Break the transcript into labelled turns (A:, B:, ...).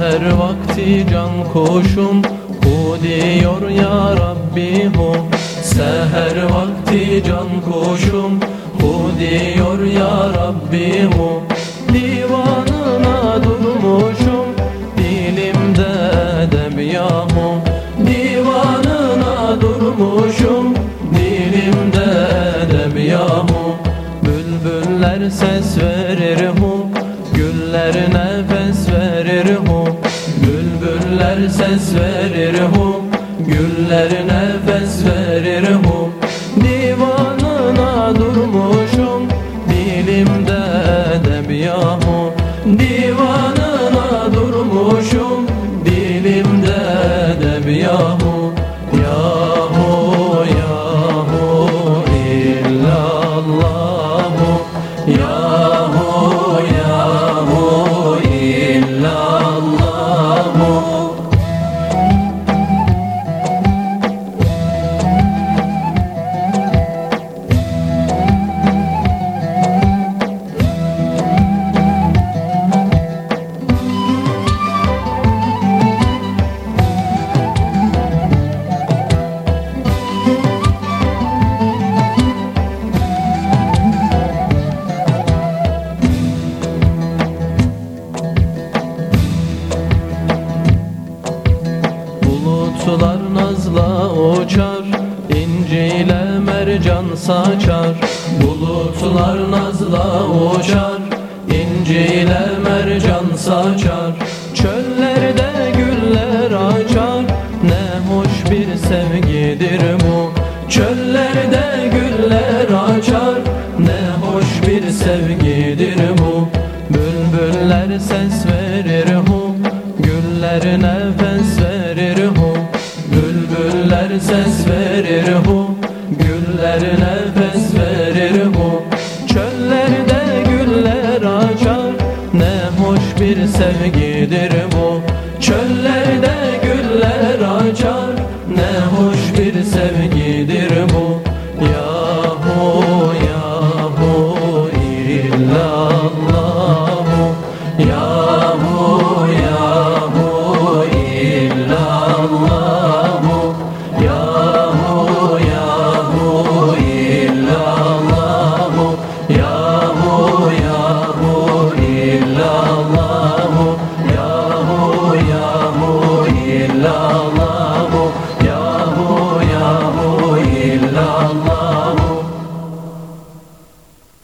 A: Seher vakti can koşum Hu diyor ya Rabbi hu Seher vakti can koşum Hu diyor ya Rabbi hu Divanına durmuşum Dilimde edeb yahu Divanına durmuşum Dilimde edeb yahu Bülbüller ses verir hu Güller nefes Bülbüller ses verir hu Güller nefes verir hu. Divanına durmuşum Dilimde edeb yahu Divanına durmuşum Dilimde edeb Yahu Nazla uçar İnciyle mercan saçar. Bulutlar nazla uçar İnciyle mercan saçar. Çöllerde güller açar Ne hoş bir sevgidir bu. Çöllerde güller açar Ne hoş bir sevgidir bu. Bülbüller ses verir hu Güller nefes verir hu Güller ses verir hu Güller nefes verir hu Çöllerde güller açar Ne hoş bir sevgidir bu. Çöllerde güller açar Ne hoş bir sevgidir bu. Yahu yahu illallahu Yahu yahu illallah. Allah